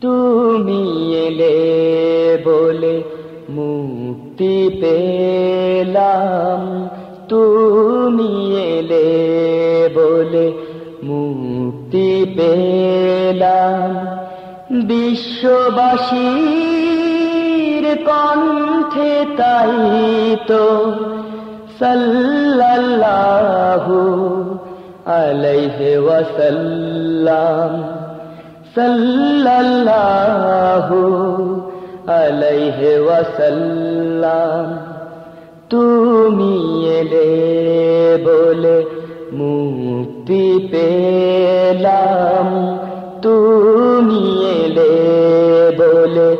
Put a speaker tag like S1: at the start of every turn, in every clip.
S1: তুমি এলে বলে মুক্তি পেলাম। তুমি এলে বলে মুক্তি পেলাম। বিশ্ববাসীর কণ্ঠে তাই তো সাল্লাল্লাহু আলাইহি ওয়াসাল্লাম। সাল্লাল্লাহু আলাইহি ওয়াসাল্লাম, তুমি এলে বলে মুক্তি পেলাম। তুমি এলে বলে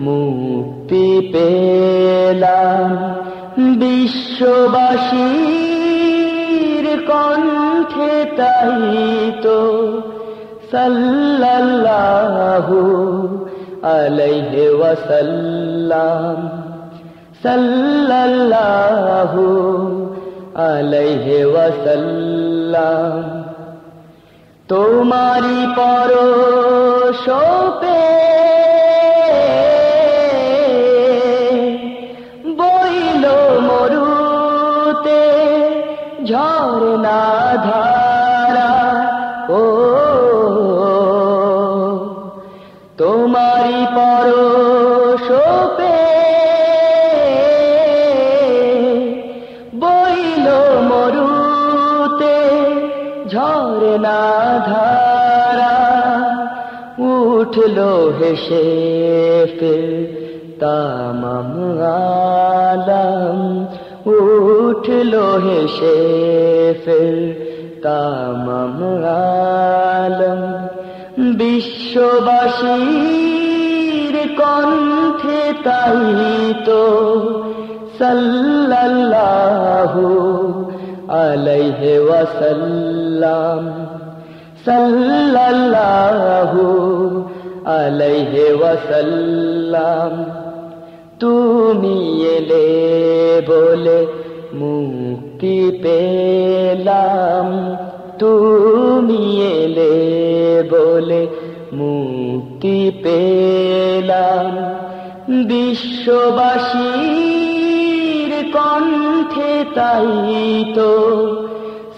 S1: মুক্তি পেলাম। বিশ্ববাসীর কণ্ঠে তাই তো সাল্লাল্লাহু আলাইহি ওয়াসাল্লাম সাল্লাল্লাহু আলাইহি ওয়াসাল্লাম তোমারি পরশোপে বইল মরুতে ঝরনা ধারা ঝরনা ধারা উঠল হেসে ফির তামাম আলম। উঠল হেসে ফির তামাম আলম। বিশ্ববাসীর কণ্ঠে তাই তো সাল্লাল্লাহু আলাইহি ওয়াসাল্লাম। সাল্লাল্লাহু আলাইহি ওয়াসাল্লাম। তুমি এলে বলে মুক্তি পেলাম। তুমি এলে বলে মুক্তি পেলাম। বিশ্ববাসীর কণ্ঠে তাই তো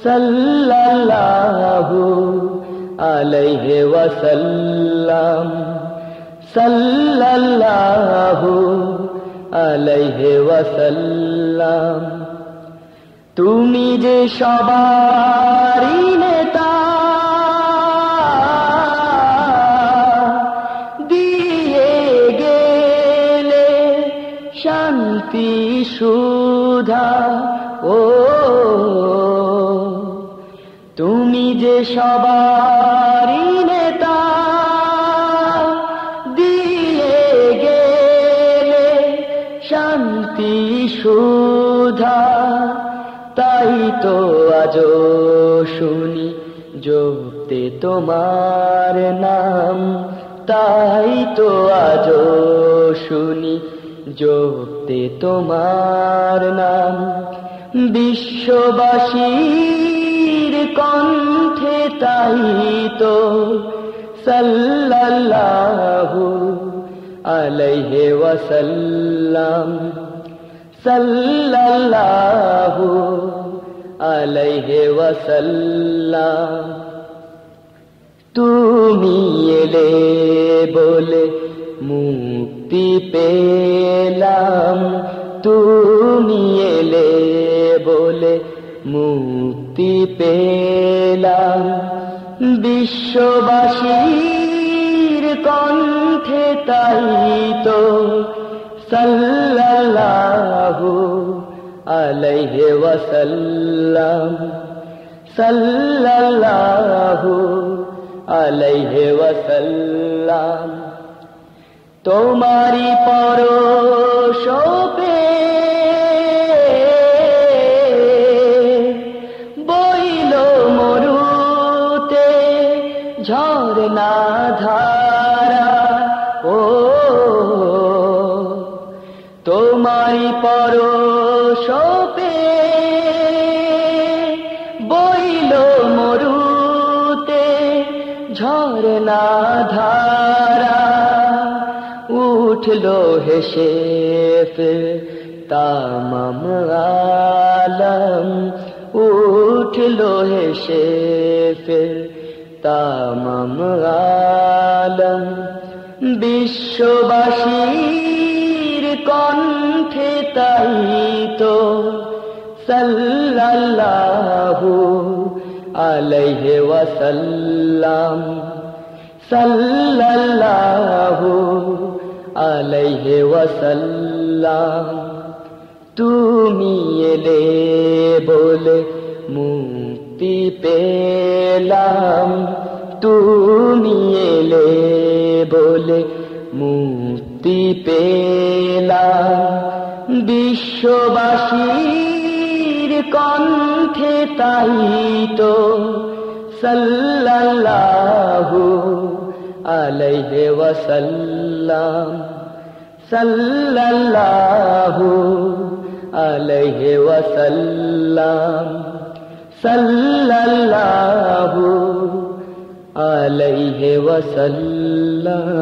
S1: সাল্লাল্লাহু আলাইহি ওয়াসাল্লাম, সাল্লাল্লাহু আলাইহি ওয়াসাল্লাম। তুমি যে সবারই নেতা, দিয়ে গেলে শান্তি সুধা ও, তুমি যে সবারই নেতা, দিয়ে গেলে শান্তি সুধা, তাই তো আজ শুনি জপতে তোমার নাম, তাই তো আজ শুনি জপতে তোমার নাম বিশ্ববাসীর কণ্ঠে তাই তো সাল্লাল্লাহু আলাইহি ওয়াসাল্লাম। সাল্লাল্লাহু আলাইহি ওয়াসাল্লাম। তুমি এলে বলে মুক্তি পেলাম তুমি এলে বলে মুক্তি পেলাম। বিশ্ববাসীর কণ্ঠে তাই তো সাল্লাল্লাহু আলাইহি ওয়াসাল্লাম, সাল্লাল্লাহু আলাইহি ওয়াসাল্লাম। তোমারি পরশোপে বইল মরুতে ঝরনা ধারা। ও তোমারি পরশোপে বইল মরুতে ঝরনা ধারা। উঠল হেসে ফির তামাম আলম উঠল হেসে ফির। তামাম আলম বিশ্ববাসীর কণ্ঠে তাই তো সাল্লাল্লাহু আলাইহি ওয়াসাল্লাম। সাল্লাল্লাহু আলাইহি ওয়াসাল্লাম, তুমি এলে বলে মুক্তি পেলাম। তুমি এলে বলে মুক্তি পেলাম। বিশ্ববাসীর কণ্ঠে তাই তো সাল্লাল্লাহু আলাইহি ওয়াসাল্লাম সাল্লাল্লাহু আলাইহি ওয়াসাল্লাম সাল্লাল্লাহু আলাইহি ওয়াসাল্লাম